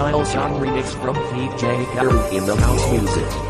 Style song remix from PJ Haru in the house music.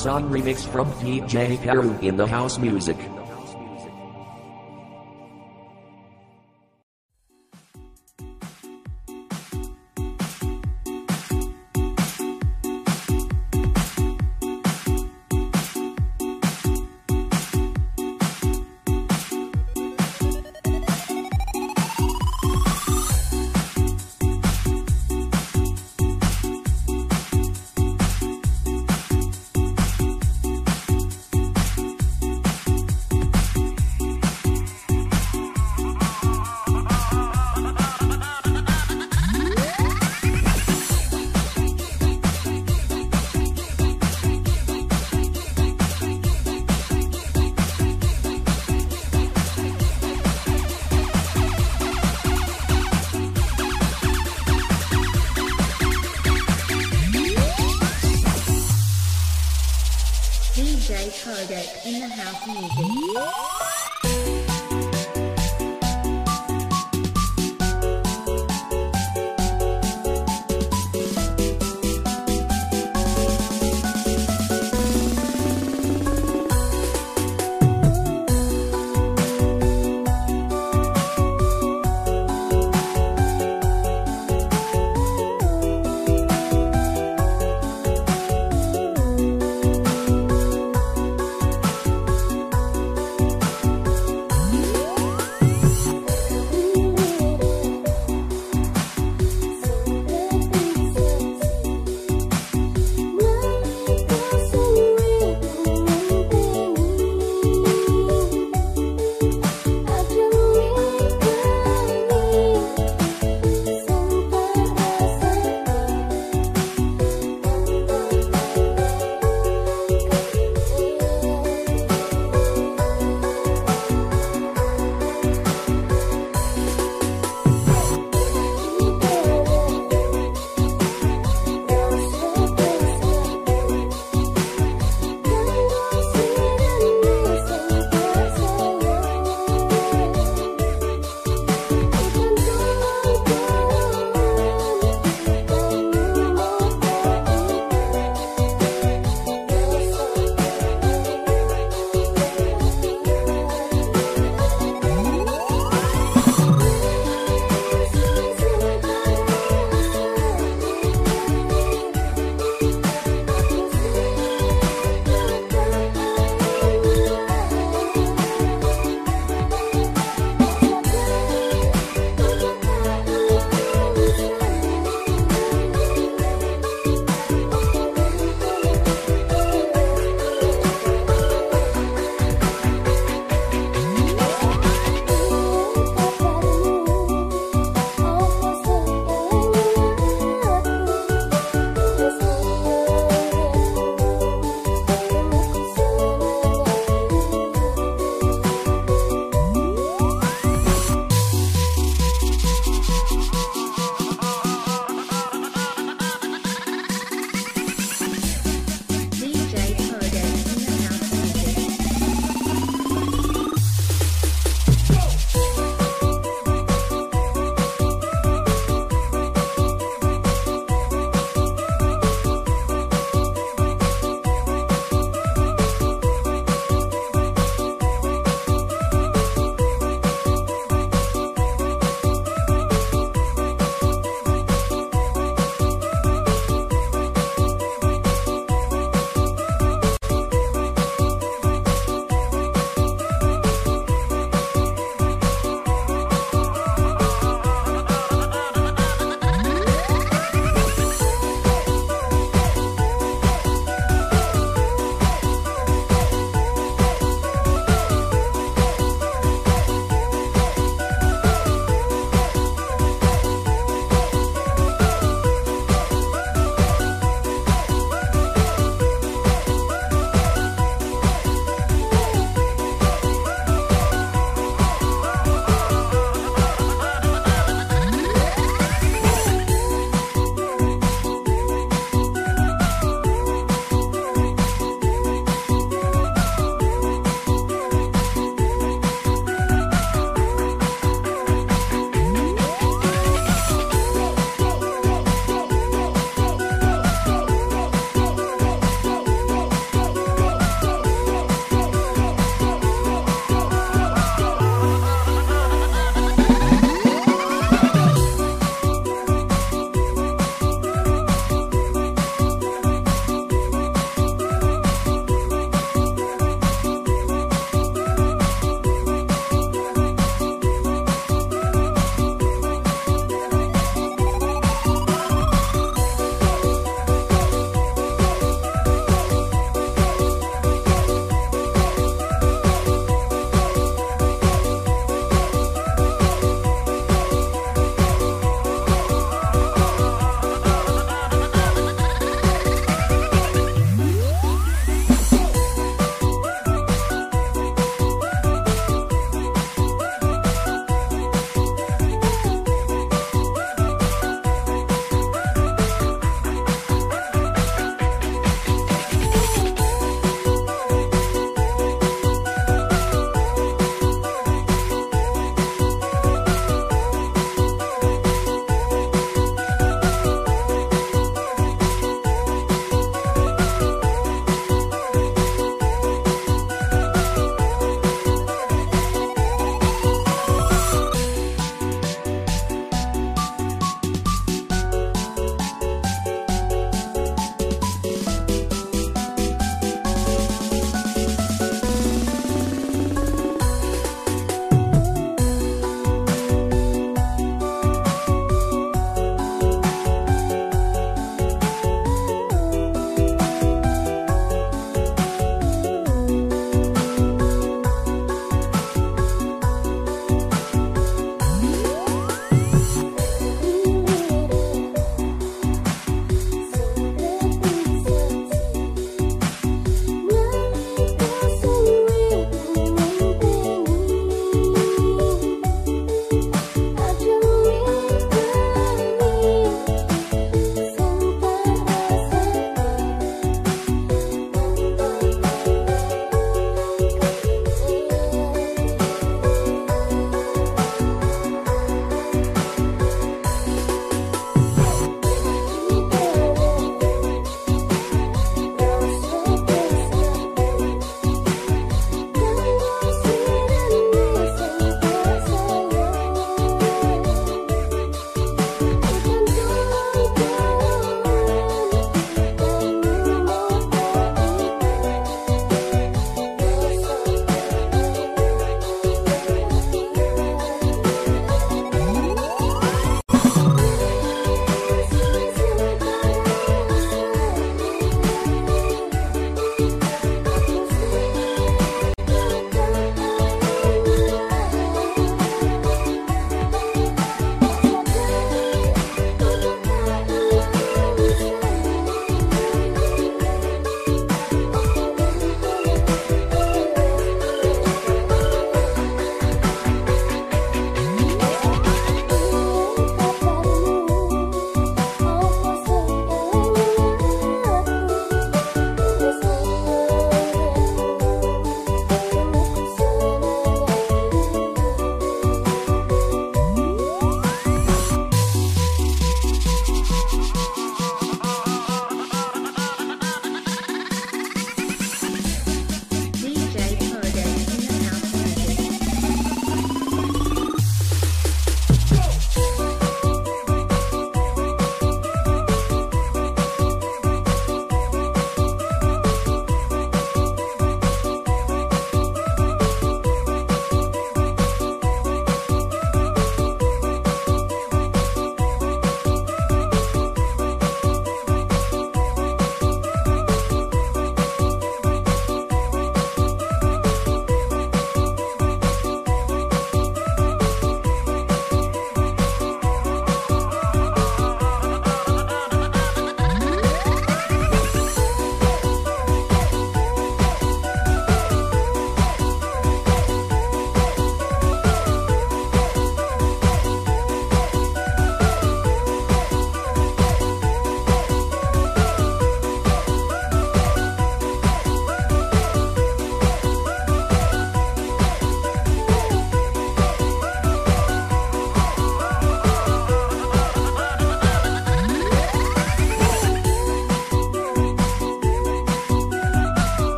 Song Remix from DJ Karu in the house music. Kodak in the house music.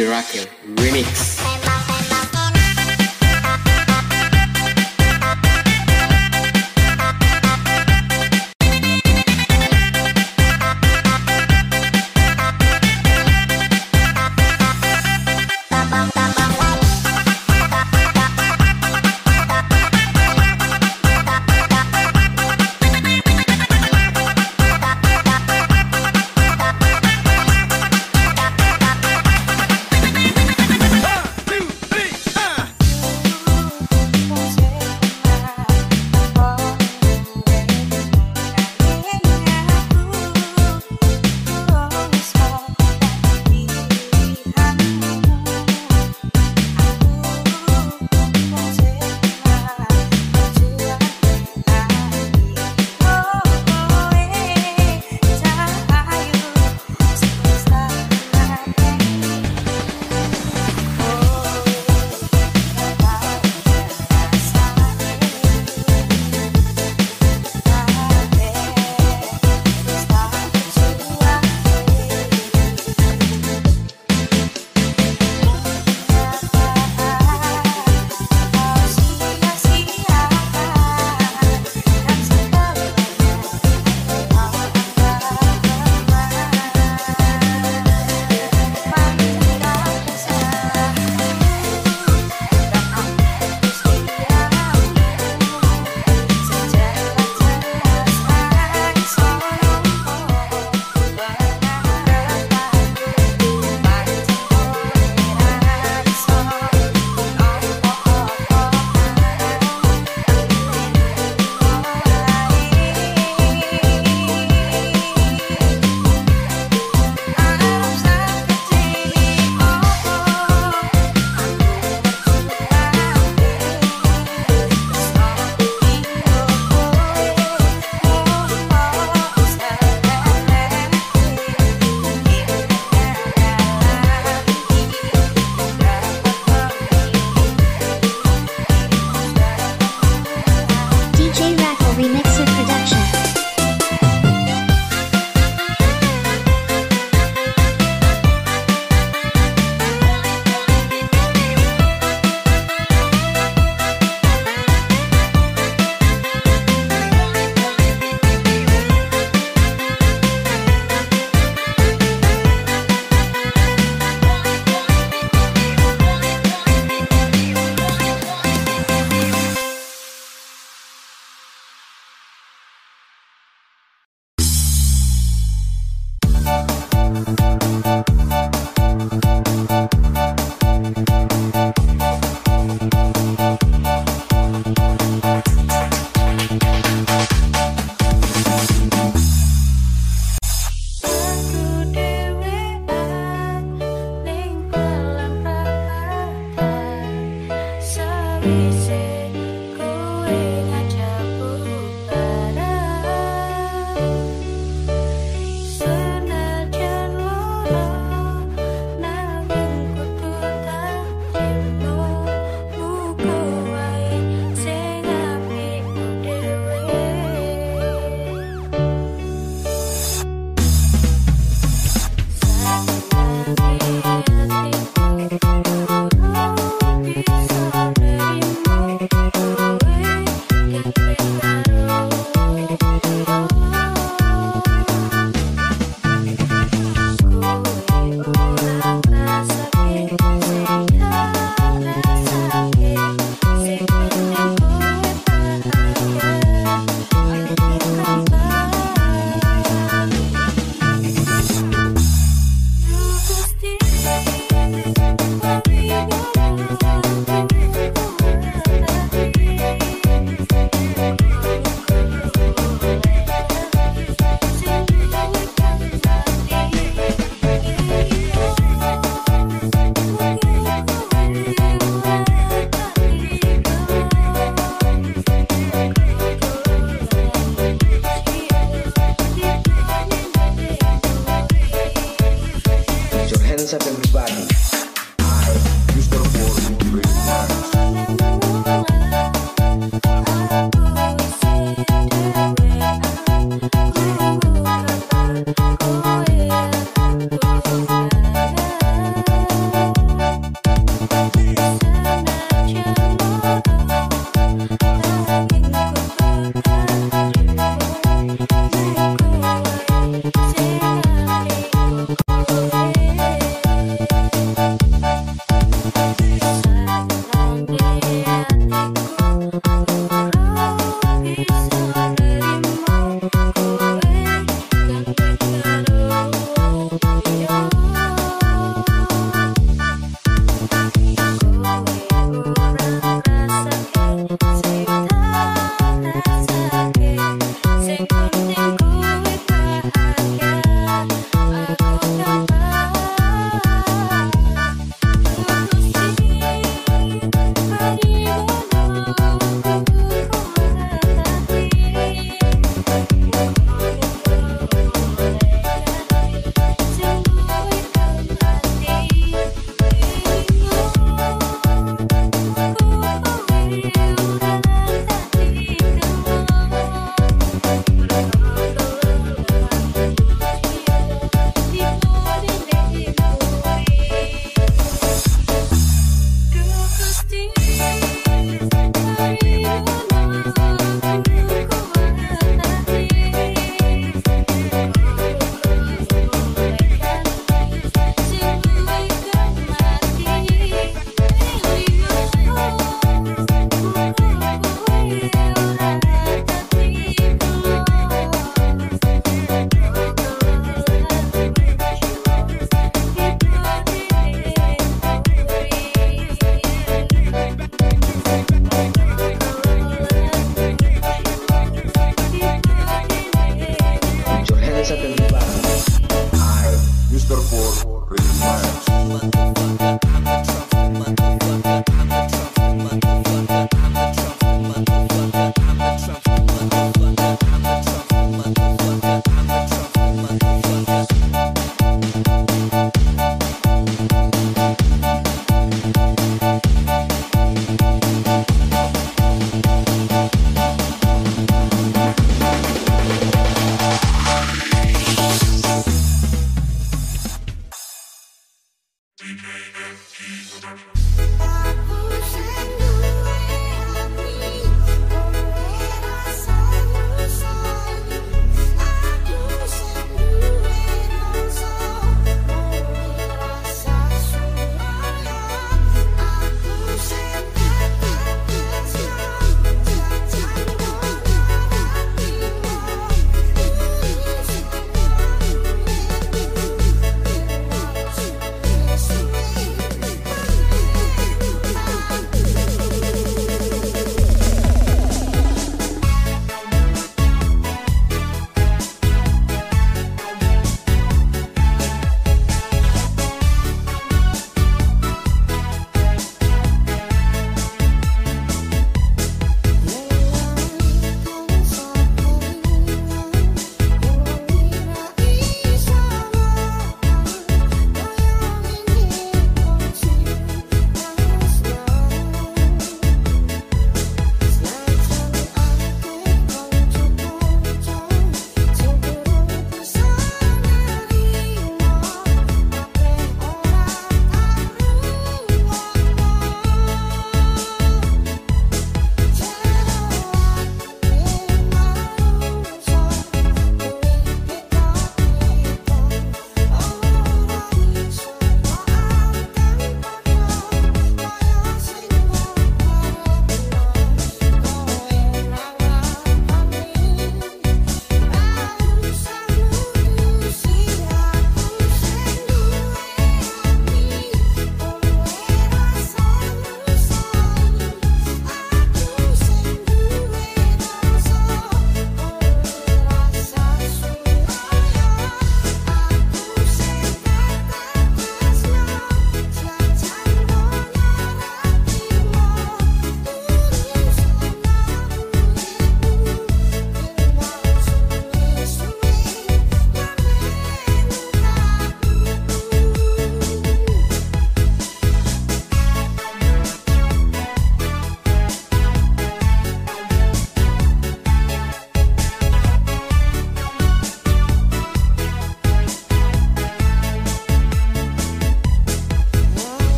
DJ Rakel Remix.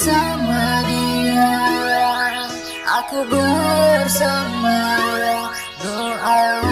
bersama dia. Aku bersama doa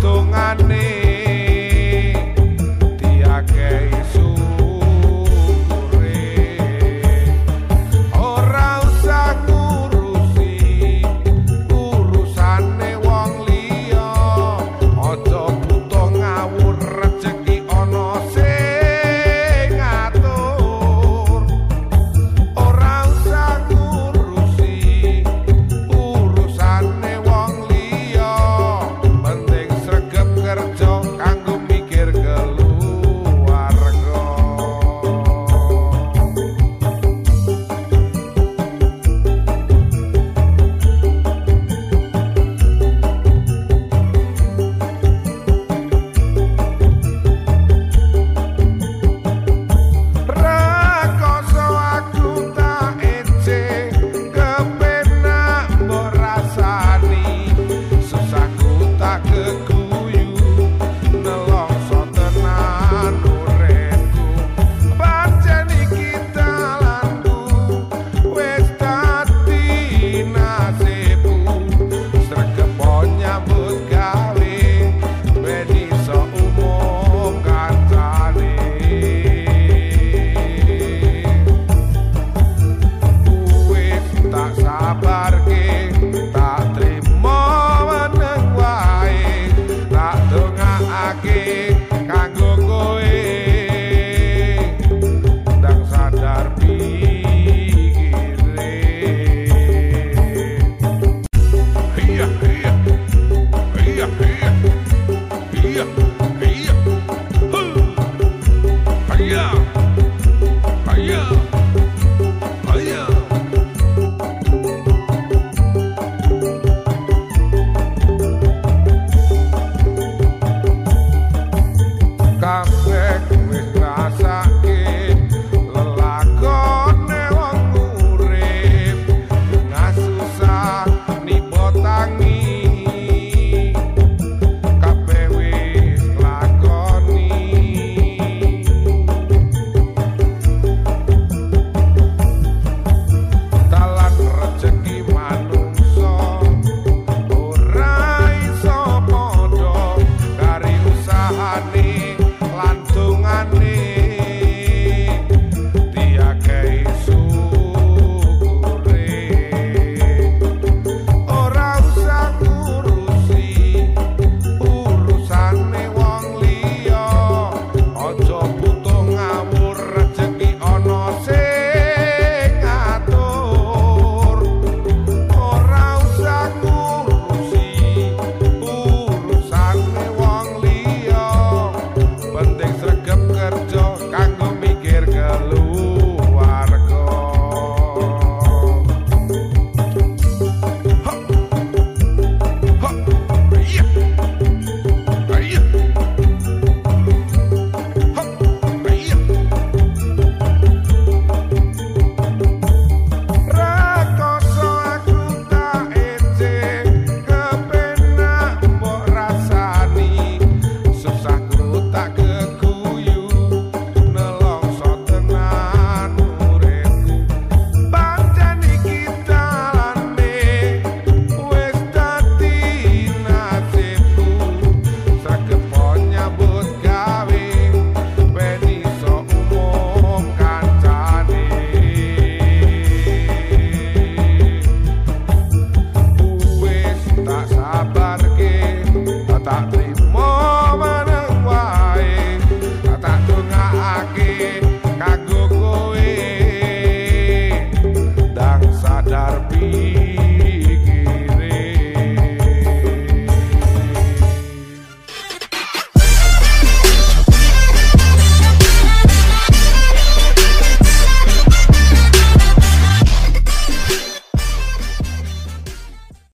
hitungane